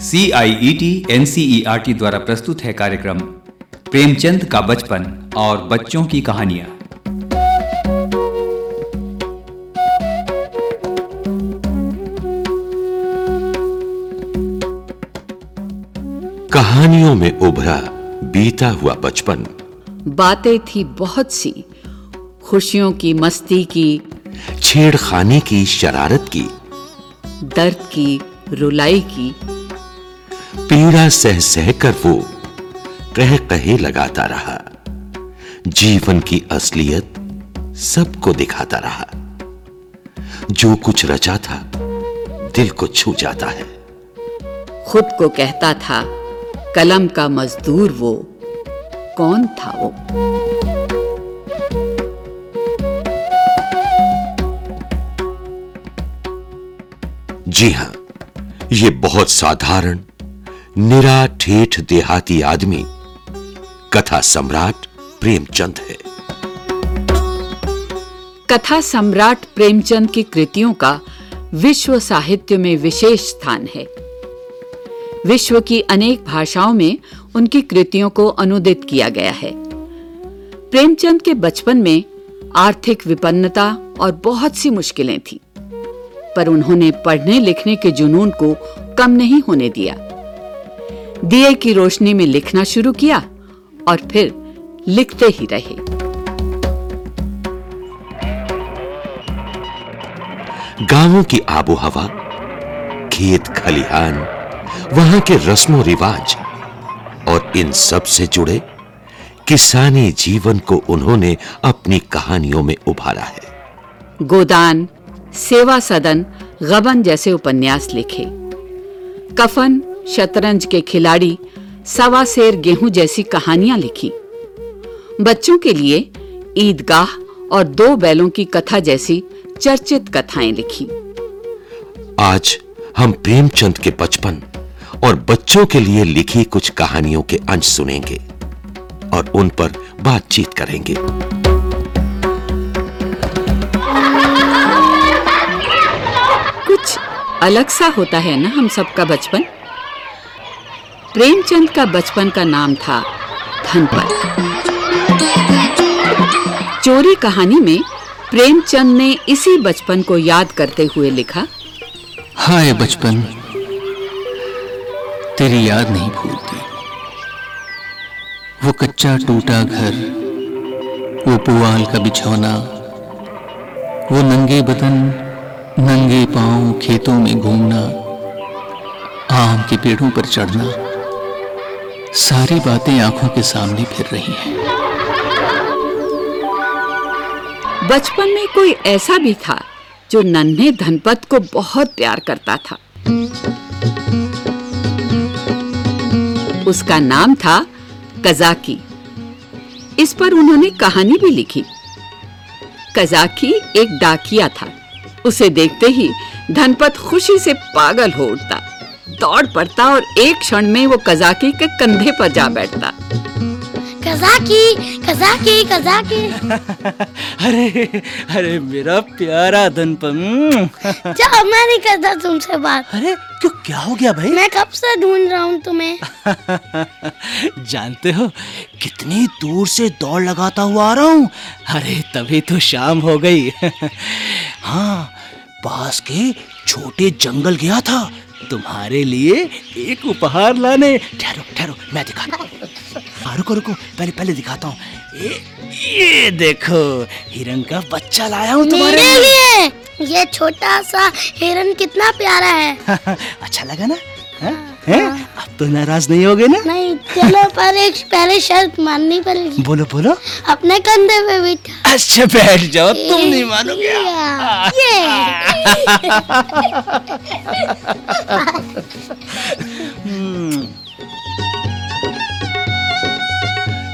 C I E T N C E R T द्वारा प्रस्तुत है कार्यक्रम प्रेमचंद का बचपन और बच्चों की कहानियाँ। कहानियों में उभरा, बीता हुआ बचपन। बातें थी बहुत सी। खुशियों की मस्ती की। छेड़खानी की शरारत की। दर्द की रुलाई की। पीड़ा सह सह कर वो कह कहे लगाता रहा। जीवन की असलियत सबको दिखाता रहा। जो कुछ रचा था दिल को छू जाता है। खुद को कहता था कलम का मजदूर वो। कौन था वो? जी हाँ ये बहुत साधारण निरा ठेठ देहाती आदमी कथा सम्राट प्रेमचंद है। कथा सम्राट प्रेमचंद की कृतियों का विश्व साहित्य में विशेष स्थान है। विश्व की अनेक भाषाओं में उनकी कृतियों को अनुदित किया गया है। प्रेमचंद के बचपन में आर्थिक विपन्नता और बहुत सी मुश्किलें थी, पर उन्होंने पढ़ने लिखने के जुनून को कम नहीं होने दिया। दिए की रोशनी में लिखना शुरू किया और फिर लिखते ही रहे। गाँवों की आबो हवा खेत खलिहान, वहाँ के रस्मों रिवाज और इन सबसे जुड़े किसानी जीवन को उन्होंने अपनी कहानियों में उभारा है। गोदान सेवा सदन गबन जैसे उपन्यास लिखे। कफन शतरंज के खिलाड़ी सवा शेर गेहूँ जैसी कहानियाँ लिखी। बच्चों के लिए ईदगाह और दो बैलों की कथा जैसी चर्चित कथाएँ लिखी। आज हम प्रेमचंद के बचपन और बच्चों के लिए लिखी कुछ कहानियों के अंश सुनेंगे और उन पर बातचीत करेंगे। कुछ अलग सा होता है ना हम सबका बचपन? प्रेमचंद का बचपन का नाम था धनपत। चोरी कहानी में प्रेमचंद ने इसी बचपन को याद करते हुए लिखा हाय बचपन। तेरी याद नहीं भूलती। वो कच्चा टूटा घर, वो पुआल का बिछौना, वो नंगे बदन, नंगे पाँव खेतों में घूमना, आम के पेड़ों पर चढ़ना, सारी बातें आँखों के सामने फिर रही हैं। बचपन में कोई ऐसा भी था जो नन्हे धनपत को बहुत प्यार करता था। उसका नाम था कजाकी। इस पर उन्होंने कहानी भी लिखी। कजाकी एक डाकिया था। उसे देखते ही धनपत खुशी से पागल हो उठता। दौड़ पड़ता और एक क्षण में वो कजाकी के कंधे पर जा बैठता। कजाकी कजाकी कजाकी। अरे अरे मेरा प्यारा धनपन। जाओ मैं नहीं करता तुमसे बात। अरे क्यों क्या हो गया भाई? मैं कब से ढूंढ रहा हूँ तुम्हें? जानते हो कितनी दूर से दौड़ लगाता हुआ आ रहा हूँ? अरे तभी तो शाम हो गई। हाँ पास के छोटे जंगल गया था। तुम्हारे लिए एक उपहार लाने। ठहरो ठहरो मैं दिखाता रुको रुको पहले पहले दिखाता हूँ। ये ये देखो हिरण का बच्चा लाया हूँ तुम्हारे लिए। ये छोटा सा हिरण कितना प्यारा है। अच्छा लगा ना? हाँ? हैं? अब तो नाराज़ नहीं होगे ना? नहीं चलो पर एक पहले शर्त माननी पड़ेगी। बोलो बोलो। अपने कंधे पे बैठा। अच्छा बैठ जाओ तुम नहीं मानोगे।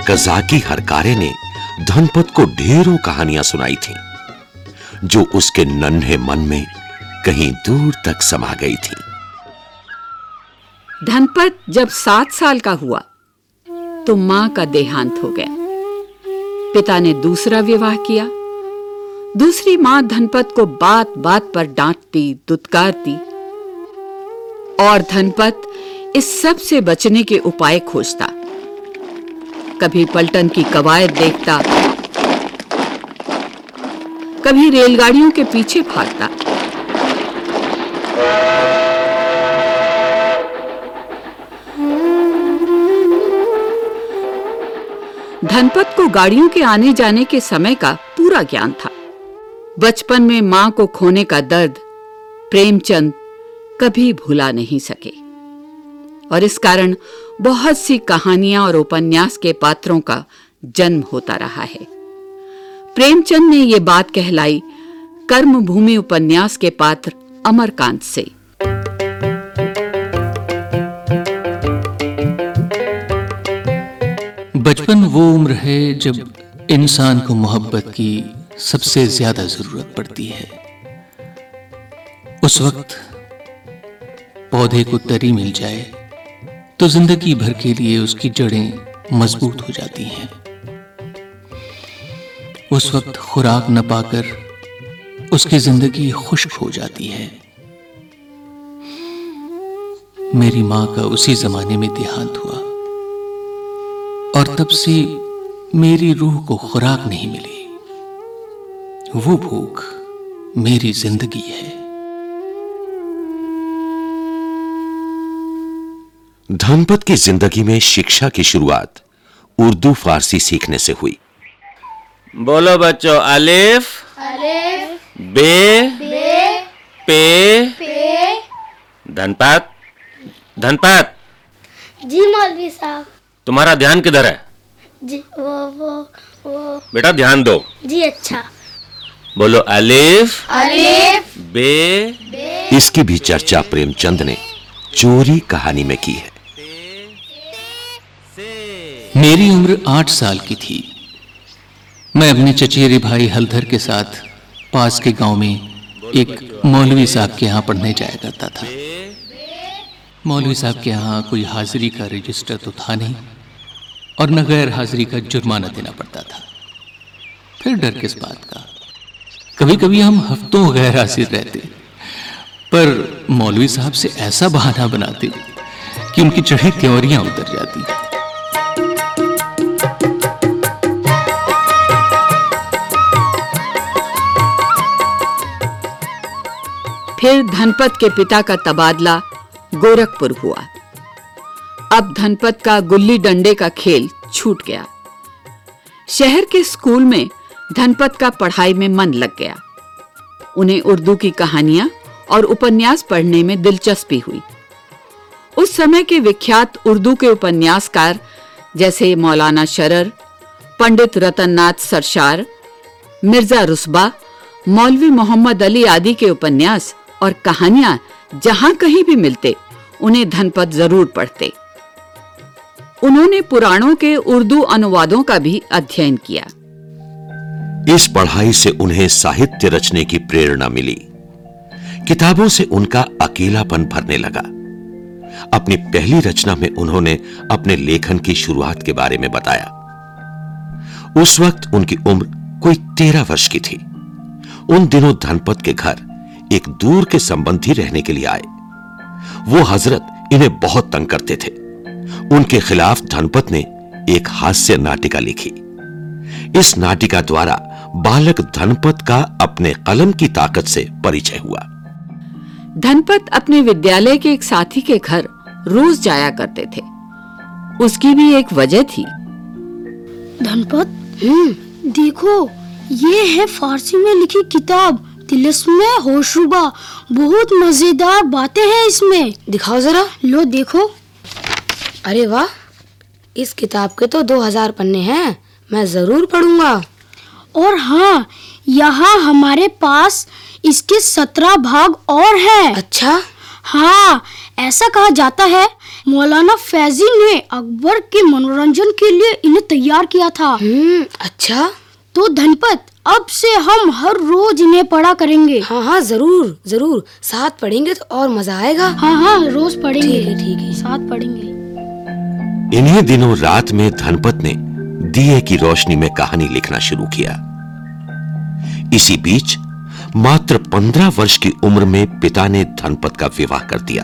कजाकी हरकारे ने धनपत को ढेरों कहानियाँ सुनाई थीं, जो उसके नन्हे मन में कहीं दूर तक समा गई थी। धनपत जब सात साल का हुआ तो माँ का देहांत हो गया। पिता ने दूसरा विवाह किया। दूसरी माँ धनपत को बात बात पर डांटती, दुत्कारती। और धनपत इस सबसे बचने के उपाय खोजता। कभी पलटन की कवायद देखता। कभी रेलगाड़ियों के पीछे भागता। धनपत को गाड़ियों के आने जाने के समय का पूरा ज्ञान था। बचपन में माँ को खोने का दर्द प्रेमचंद कभी भुला नहीं सके। और इस कारण बहुत सी कहानियाँ और उपन्यास के पात्रों का जन्म होता रहा है। प्रेमचंद ने ये बात कहलाई, कर्मभूमि उपन्यास के पात्र अमरकांत से। बचपन वो उम्र है जब इंसान को मोहब्बत की सबसे ज़्यादा ज़रूरत पड़ती है। उस वक्त पौधे को तरी मिल जाए तो ज़िंदगी भर के लिए उसकी जड़ें मज़बूत हो जाती हैं। उस वक्त खुराक न पाकर उसकी ज़िंदगी खुश्क हो जाती है। मेरी माँ का उसी जमाने में देहांत हुआ। और तब से मेरी रूह को खुराक नहीं मिली। वो भूख मेरी ज़िंदगी है। धनपत की ज़िंदगी में शिक्षा की शुरुआत उर्दू फारसी सीखने से हुई। बोलो बच्चों अलिफ बे बे पे। धनपात धनपात। जी मौलवी साहब। तुम्हारा ध्यान किधर है? जी वो वो वो। बेटा ध्यान दो। जी अच्छा। बोलो अलिफ। अलिफ। बे। इसकी भी चर्चा प्रेमचंद ने चोरी कहानी में की है। मेरी उम्र आठ साल की थी। मैं अपने चचेरे भाई हलधर के साथ पास के गाँव में एक मौलवी साहब के यहाँ पढ़ने जाया करता था। मौलवी साहब के यहाँ कोई हाजिरी का रजिस्टर तो था नहीं। और न गैर हाजिरी का जुर्माना देना पड़ता था। फिर डर किस बात का? कभी कभी हम हफ्तों गैर हाजिर रहते, पर मौलवी साहब से ऐसा बहाना बनाते कि उनकी चढ़ी त्योरियाँ उतर जाती। फिर धनपत के पिता का तबादला गोरखपुर हुआ। अब धनपत का गुल्ली डंडे का खेल छूट गया। शहर के स्कूल में धनपत का पढ़ाई में मन लग गया। उन्हें उर्दू की कहानियाँ और उपन्यास पढ़ने में दिलचस्पी हुई। उस समय के विख्यात उर्दू के उपन्यासकार जैसे मौलाना शरर, पंडित रतननाथ सरशार मिर्ज़ा रुस्बा, मौलवी मोहम्मद अली आदि के उपन्यास और कहानियाँ जहाँ कहीं भी मिलते, उन्हें धनपत ज़रूर पढ़ते। उन्होंने पुराणों के उर्दू अनुवादों का भी अध्ययन किया। इस पढ़ाई से उन्हें साहित्य रचने की प्रेरणा मिली। किताबों से उनका अकेलापन भरने लगा। अपनी पहली रचना में उन्होंने अपने लेखन की शुरुआत के बारे में बताया। उस वक्त उनकी उम्र कोई तेरह वर्ष की थी। उन दिनों धनपत के घर एक दूर के संबंधी रहने के लिए आए। वो हज़रत इन्हें बहुत तंग करते थे। उनके खिलाफ धनपत ने एक हास्य नाटिका लिखी। इस नाटिका द्वारा बालक धनपत का अपने कलम की ताकत से परिचय हुआ। धनपत अपने विद्यालय के एक साथी के घर रोज जाया करते थे। उसकी भी एक वजह थी। धनपत? देखो ये है फारसी में लिखी किताब। तिलस्म होशरुबा। बहुत मज़ेदार बातें हैं इसमें। दिखाओ जरा। लो देखो। अरे वाह इस किताब के तो दो हज़ार पन्ने हैं मैं ज़रूर पढ़ूँगा। और हाँ यहाँ हमारे पास इसके सत्रह भाग और हैं। अच्छा? हाँ ऐसा कहा जाता है मौलाना फैजी ने अकबर के मनोरंजन के लिए इन्हें तैयार किया था। हम्म अच्छा। तो धनपत अब से हम हर रोज इन्हें पढ़ा करेंगे। हाँ हाँ ज़रूर ज़रूर। साथ पढ़ेंगे तो और मज़ा आएगा। हाँ हाँ रोज पढ़ेंगे। ठीक है, ठीक है। साथ पढ़ेंगे। इन्हीं दिनों रात में धनपत ने दिए की रोशनी में कहानी लिखना शुरू किया। इसी बीच मात्र पंद्रह वर्ष की उम्र में पिता ने धनपत का विवाह कर दिया।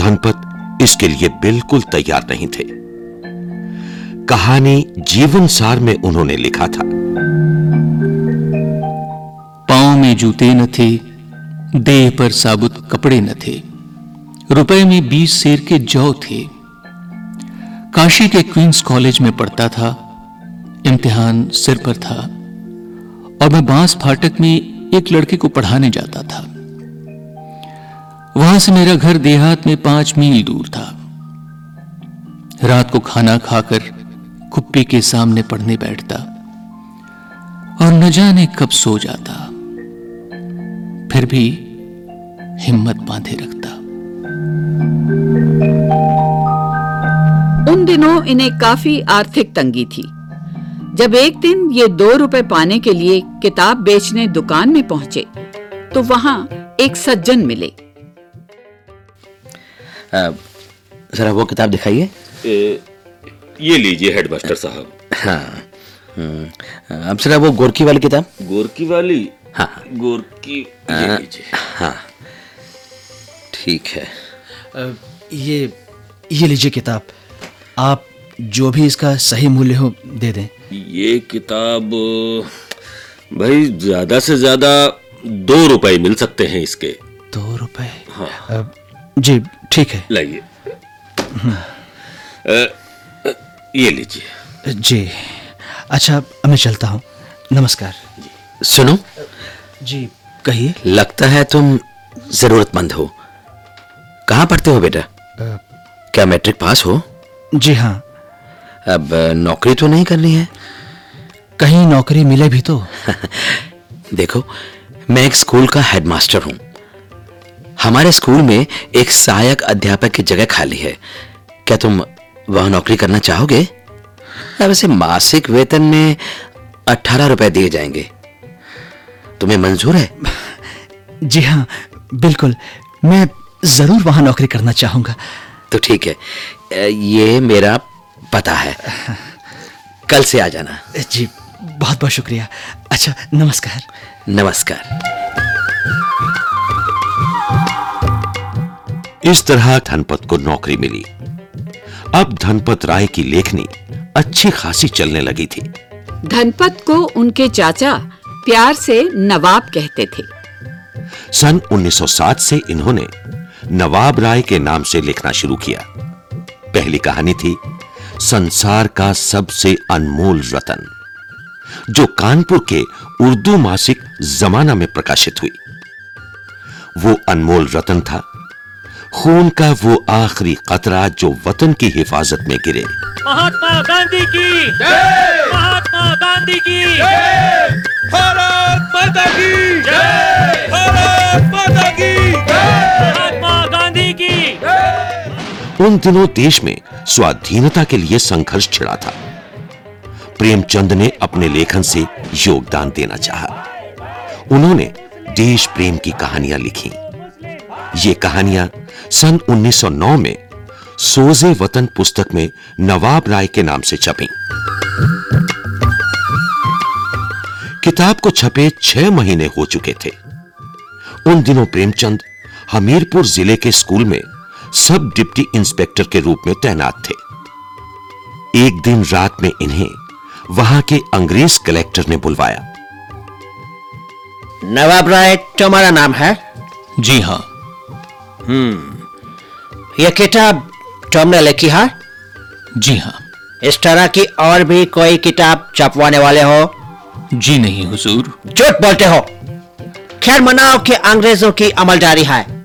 धनपत इसके लिए बिल्कुल तैयार नहीं थे। कहानी जीवन सार में उन्होंने लिखा था। पाँव में जूते न थे, देह पर साबुत कपड़े न थे। रुपए में बीस शेर के जौ थे। काशी के क्वींस कॉलेज में पढ़ता था, इम्तिहान सिर पर था, और मैं बाँस फाटक में एक लड़के को पढ़ाने जाता था। वहाँ से मेरा घर देहात में पाँच मील दूर था। रात को खाना खाकर कुप्पी के सामने पढ़ने बैठता, और न जाने कब सो जाता, फिर भी हिम्मत बांधे रखता। उन दिनों इन्हें काफ़ी आर्थिक तंगी थी। जब एक दिन ये दो रुपए पाने के लिए किताब बेचने दुकान में पहुँचे तो वहाँ एक सज्जन मिले। जरा वो किताब दिखाइए। ये लीजिए हेडमास्टर साहब। हाँ हम्म, अब जरा वो गोरकी वाली किताब। गोरकी वाली? हाँ। गोरकी ये लीजिए। हाँ ठीक है। ये ये लीजिए किताब। आप जो भी इसका सही मूल्य हो दे दें। ये किताब भाई ज़्यादा से ज़्यादा दो रुपए मिल सकते हैं इसके। दो रुपए? अ, जी ठीक है। लाइए। अ, ये लीजिए। जी। अच्छा अब मैं चलता हूँ। नमस्कार। सुनो। जी कहिए। लगता है तुम जरूरतमंद हो। कहाँ पढ़ते हो बेटा? क्या मैट्रिक पास हो? जी हाँ। अब नौकरी तो नहीं करनी है? कहीं नौकरी मिले भी तो। देखो मैं एक स्कूल का हेडमास्टर हूँ। हमारे स्कूल में एक सहायक अध्यापक की जगह खाली है। क्या तुम वहाँ नौकरी करना चाहोगे? वैसे मासिक वेतन में अठारह रुपए दिए जाएँगे। तुम्हें मंजूर है? जी हाँ बिल्कुल। मैं ज़रूर वहाँ नौकरी करना चाहूँगा। तो ठीक है। ये मेरा पता है। कल से आ जाना। जी बहुत बहुत शुक्रिया। अच्छा नमस्कार। नमस्कार। इस तरह धनपत को नौकरी मिली। अब धनपत राय की लेखनी अच्छी खासी चलने लगी थी। धनपत को उनके चाचा प्यार से नवाब कहते थे। सन 1907 से इन्होंने नवाब राय के नाम से लिखना शुरू किया। पहली कहानी थी संसार का सबसे अनमोल रतन जो कानपुर के उर्दू मासिक जमाना में प्रकाशित हुई। वो अनमोल रतन था खून का वो आखिरी कतरा जो वतन की हिफाजत में गिरे। महात्मा गांधी की! जय! महात्मा गांधी की! जय! भारत माता की! जय! उन दिनों देश में स्वाधीनता के लिए संघर्ष छिड़ा था। प्रेमचंद ने अपने लेखन से योगदान देना चाहा। उन्होंने देश प्रेम की कहानियाँ लिखी। ये कहानियाँ सन 1909 में सोजे वतन पुस्तक में नवाब राय के नाम से छपी। किताब को छपे छह महीने हो चुके थे। उन दिनों प्रेमचंद हमीरपुर ज़िले के स्कूल में सब डिप्टी इंस्पेक्टर के रूप में तैनात थे। एक दिन रात में इन्हें वहाँ के अंग्रेज़ कलेक्टर ने बुलवाया। नवाब राय तुम्हारा नाम है? जी हाँ। यह किताब तुमने लिखी है? जी हाँ। इस तरह की और भी कोई किताब छपवाने वाले हो? जी नहीं हुजूर। झूठ बोलते हो। खैर मनाओ कि अंग्रेज़ों की अमलदारी है।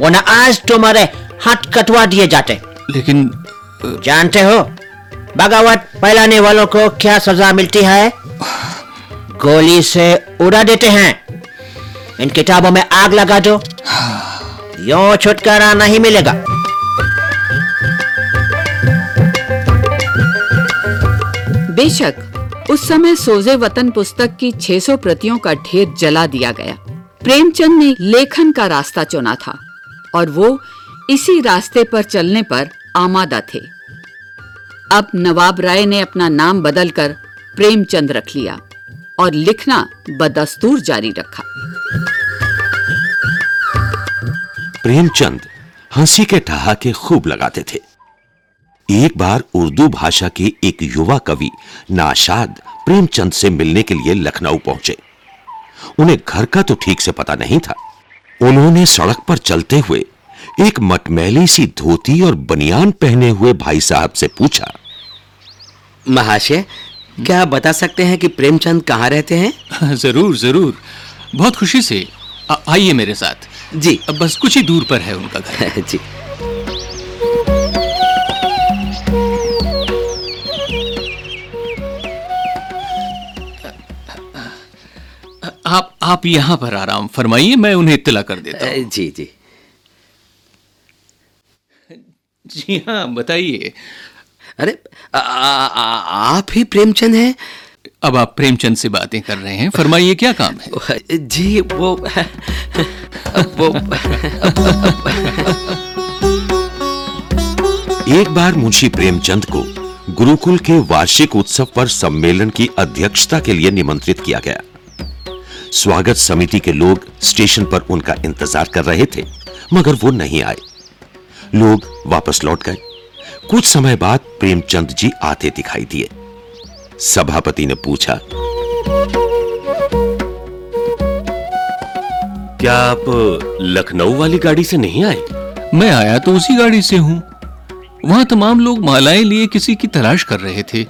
वरना आज तुम्हारे हाथ कटवा दिए जाते। लेकिन जानते हो बगावत फैलाने वालों को क्या सजा मिलती है? गोली से उड़ा देते हैं। इन किताबों में आग लगा दो। यो छुटकारा नहीं मिलेगा। बेशक उस समय सोजे वतन पुस्तक की 600 प्रतियों का ढेर जला दिया गया। प्रेमचंद ने लेखन का रास्ता चुना था और वो इसी रास्ते पर चलने पर आमादा थे। अब नवाब राय ने अपना नाम बदलकर प्रेमचंद रख लिया और लिखना बदस्तूर जारी रखा। प्रेमचंद हँसी के ठहाके खूब लगाते थे। एक बार उर्दू भाषा के एक युवा कवि नाशाद प्रेमचंद से मिलने के लिए लखनऊ पहुँचे। उन्हें घर का तो ठीक से पता नहीं था। उन्होंने सड़क पर चलते हुए एक मटमैली सी धोती और बनियान पहने हुए भाई साहब से पूछा महाशय क्या आप बता सकते हैं कि प्रेमचंद कहाँ रहते हैं? ज़रूर ज़रूर। बहुत खुशी से आइए मेरे साथ। जी। अब बस कुछ ही दूर पर है उनका घर। जी। आप आप यहाँ पर आराम फरमाइए मैं उन्हें इत्तला कर देता हूँ। जी जी। जी हाँ बताइए। अरे आ, आ, आ, आप ही प्रेमचंद हैं? अब आप प्रेमचंद से बातें कर रहे हैं फरमाइए क्या काम है? जी वो वो एक बार मुंशी प्रेमचंद को गुरुकुल के वार्षिक उत्सव पर सम्मेलन की अध्यक्षता के लिए निमंत्रित किया गया। स्वागत समिति के लोग स्टेशन पर उनका इंतज़ार कर रहे थे मगर वो नहीं आए। लोग वापस लौट गए। कुछ समय बाद प्रेमचंद जी आते दिखाई दिए। सभापति ने पूछा क्या आप लखनऊ वाली गाड़ी से नहीं आए? मैं आया तो उसी गाड़ी से हूँ। वहाँ तमाम लोग मालाएँ लिए किसी की तलाश कर रहे थे।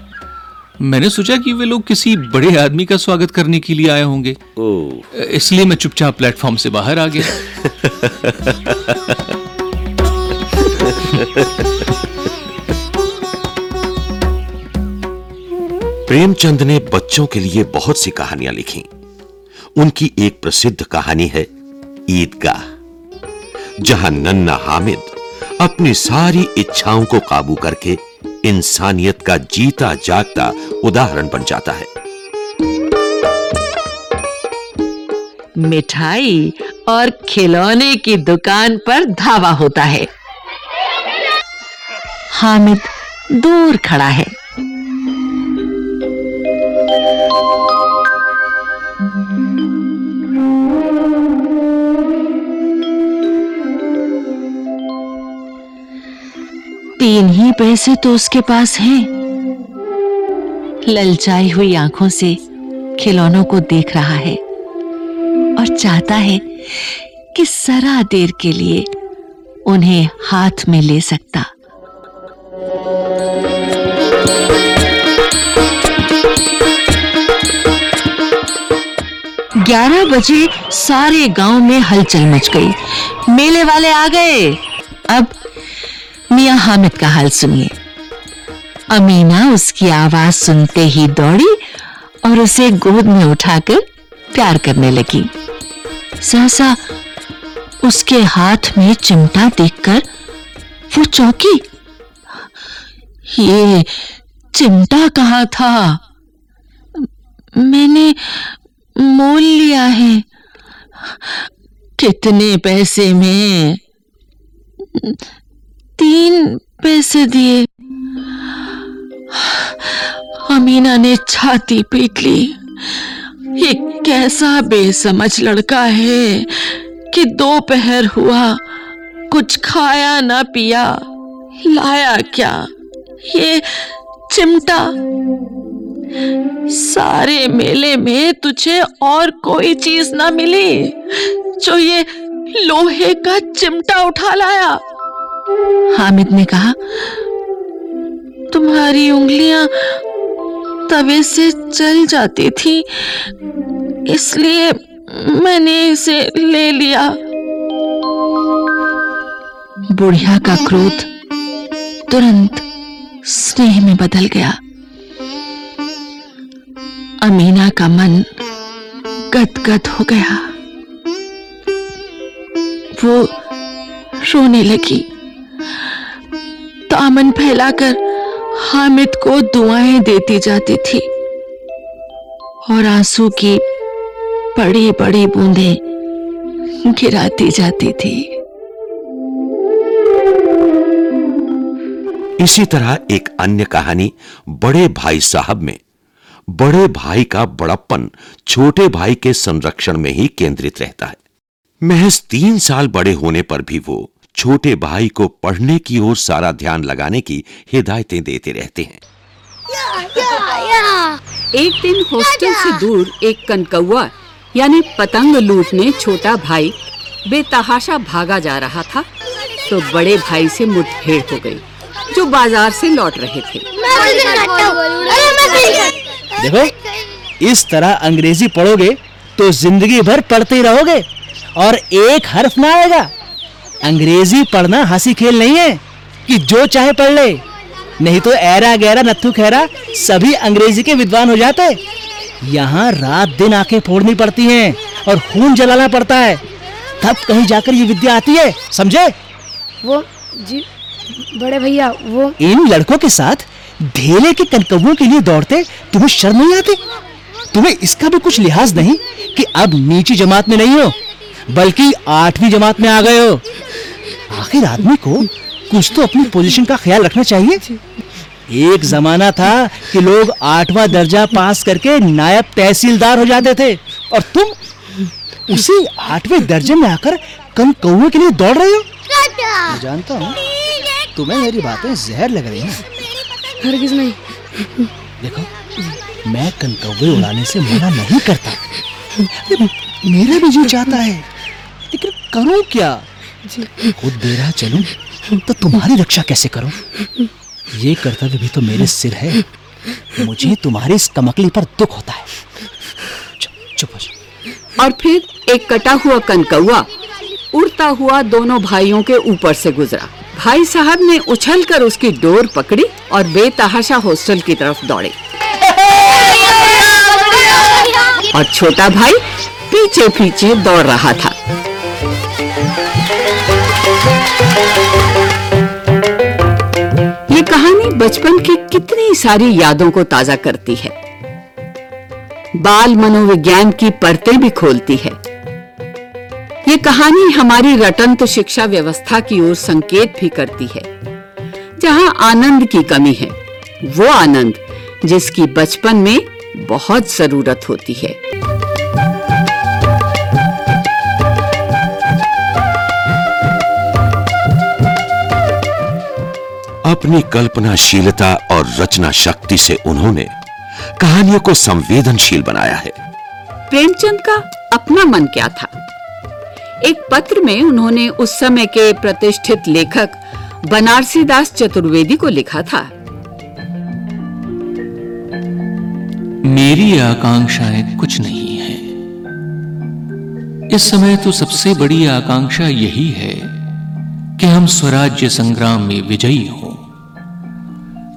मैंने सोचा कि वे लोग किसी बड़े आदमी का स्वागत करने के लिए आए होंगे। इसलिए मैं चुपचाप प्लेटफॉर्म से बाहर आ गया। प्रेमचंद ने बच्चों के लिए बहुत सी कहानियाँ लिखी। उनकी एक प्रसिद्ध कहानी है, ईदगाह, जहाँ नन्ना हामिद अपनी सारी इच्छाओं को काबू करके इंसानियत का जीता जागता उदाहरण बन जाता है। मिठाई और खिलौने की दुकान पर धावा होता है। हामिद दूर खड़ा है। तीन ही पैसे तो उसके पास हैं। ललचाई हुई आँखों से खिलौनों को देख रहा है और चाहता है कि सरा देर के लिए उन्हें हाथ में ले सकता। ग्यारह बजे सारे गाँव में हलचल मच गई। मेले वाले आ गए। अब मियाँ हामिद का हाल सुनिए। अमीना उसकी आवाज़ सुनते ही दौड़ी और उसे गोद में उठाकर प्यार करने लगी। सहसा उसके हाथ में चिमटा देखकर वो चौंकी, ये चिमटा कहाँ था? मैंने मोल लिया है। कितने पैसे में? तीन पैसे दिए। अमीना ने छाती पीट ली। ये कैसा बेसमझ लड़का है कि दोपहर हुआ, कुछ खाया ना पिया। लाया क्या? ये चिमटा। सारे मेले में तुझे और कोई चीज़ ना मिली जो ये लोहे का चिमटा उठा लाया। हामिद ने कहा, तुम्हारी उंगलियाँ तवे से जल जाती थी, इसलिए मैंने इसे ले लिया। बुढ़िया का क्रोध तुरंत स्नेह में बदल गया। अमीना का मन गदगद हो गया। वो रोने लगी। दामन फैलाकर हामिद को दुआएँ देती जाती थी और आँसू की बड़ी बड़ी बूंदें गिराती जाती थी। इसी तरह एक अन्य कहानी बड़े भाई साहब में बड़े भाई का बड़प्पन छोटे भाई के संरक्षण में ही केंद्रित रहता है। महज तीन साल बड़े होने पर भी वो छोटे भाई को पढ़ने की ओर सारा ध्यान लगाने की हिदायतें देते रहते हैं। या, या, या। एक दिन हॉस्टल से दूर एक कनकौआ यानी पतंग लूटने छोटा भाई बेतहाशा भागा जा रहा था तो बड़े भाई से मुठभेड़ हो गई जो बाज़ार से लौट रहे थे। देखो इस तरह अंग्रेज़ी पढ़ोगे तो ज़िंदगी भर पढ़ते रहोगे और एक हर्फ ना आएगा। अंग्रेज़ी पढ़ना हँसी खेल नहीं है कि जो चाहे पढ़ ले। नहीं तो ऐरा गैरा नत्थु खैरा सभी अंग्रेज़ी के विद्वान हो जाते। यहाँ रात दिन आँखें फोड़नी पड़ती हैं और खून जलाना पड़ता है। तब कहीं जाकर ये विद्या आती है समझे? वो जी बड़े भैया वो इन लड़कों के साथ ढेले के कनकवों के लिए दौड़ते तुम्हें शर्म नहीं आती? तुम्हें इसका भी कुछ लिहाज नहीं कि अब नीची जमात में नहीं हो बल्कि आठवीं जमात में आ गए हो। आखिर आदमी को कुछ तो अपनी पोजीशन का ख्याल रखना चाहिए। एक जमाना था कि लोग आठवां दर्जा पास करके नायब तहसीलदार हो जाते थे और तुम उसी आठवें दर्जे में आकर कम कौए के लिए दौड़ रहे हो। मैं जानता हूँ तुम्हें मेरी बातें जहर लग रही हैं। हरगिज नहीं। देखो मैं कनकौवे उड़ाने से मना नहीं करता। मेरा भी जी चाहता है लेकिन करूँ क्या? खुद बेरा चलूँ तो तुम्हारी रक्षा कैसे करूँ? ये कर्तव्य भी तो मेरे सिर है। मुझे तुम्हारी इस कमकली पर दुख होता है। चुप चुप हो जाओ और फिर एक कटा हुआ कनकौआ उड़ता हुआ दोनों भाइयों के ऊपर से गुजरा। भाई साहब ने उछलकर उसकी डोर पकड़ी और बेतहाशा हॉस्टल की तरफ़ दौड़े। और छोटा भाई पीछे पीछे दौड़ रहा था। ये कहानी बचपन की कितनी सारी यादों को ताज़ा करती है। बाल मनोविज्ञान की परतें भी खोलती है। ये कहानी हमारी रटंत शिक्षा व्यवस्था की ओर संकेत भी करती है। जहाँ आनंद की कमी है वो आनंद जिसकी बचपन में बहुत ज़रूरत होती है। अपनी कल्पनाशीलता और रचना शक्ति से उन्होंने कहानियों को संवेदनशील बनाया है। प्रेमचंद का अपना मन क्या था? एक पत्र में उन्होंने उस समय के प्रतिष्ठित लेखक बनारसी दास चतुर्वेदी को लिखा था। मेरी आकांक्षाएँ कुछ नहीं है। इस समय तो सबसे बड़ी आकांक्षा यही है कि हम स्वराज्य संग्राम में विजयी हों।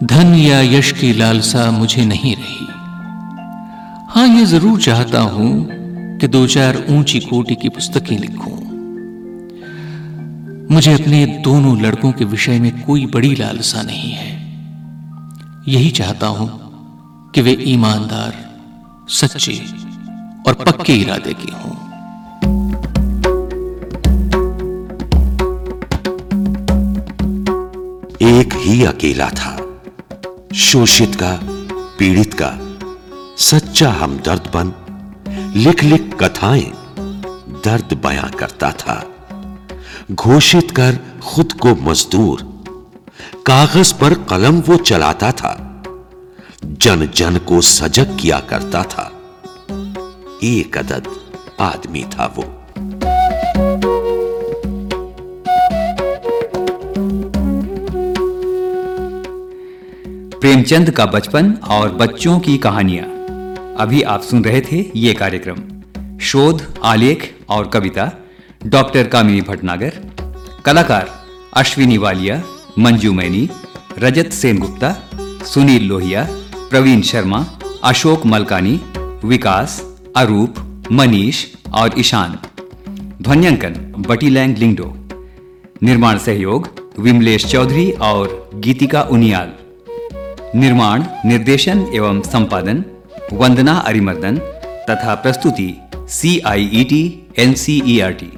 धन या यश की लालसा मुझे नहीं रही। हाँ यह ज़रूर चाहता हूँ कि दो चार ऊँची कोटि की पुस्तकें लिखूं। मुझे अपने दोनों लड़कों के विषय में कोई बड़ी लालसा नहीं है। यही चाहता हूँ कि वे ईमानदार, सच्चे और पक्के इरादे के हों। एक ही अकेला था, शोषित का, पीड़ित का, सच्चा हमदर्द बन लिख लिख कथाएँ दर्द बयां करता था। घोषित कर खुद को मजदूर। कागज़ पर कलम वो चलाता था। जन जन को सजग किया करता था। एक अदद आदमी था वो। प्रेमचंद का बचपन और बच्चों की कहानियाँ। अभी आप सुन रहे थे ये कार्यक्रम। शोध, आलेख और कविता, डॉक्टर कामिनी भटनागर, कलाकार अश्विनी वालिया, मंजू मैनी, रजत सेनगुप्ता, सुनील लोहिया, प्रवीण शर्मा, अशोक मलकानी, विकास, अरूप, मनीष और ईशान। ध्वन्यांकन बटी लैंग लिंगडो। निर्माण सहयोग, विमलेश चौधरी और गीतिका उनियाल। निर्माण, निर्देशन एवं संपादन वंदना अरिमर्दन तथा प्रस्तुति C I E T N C E R T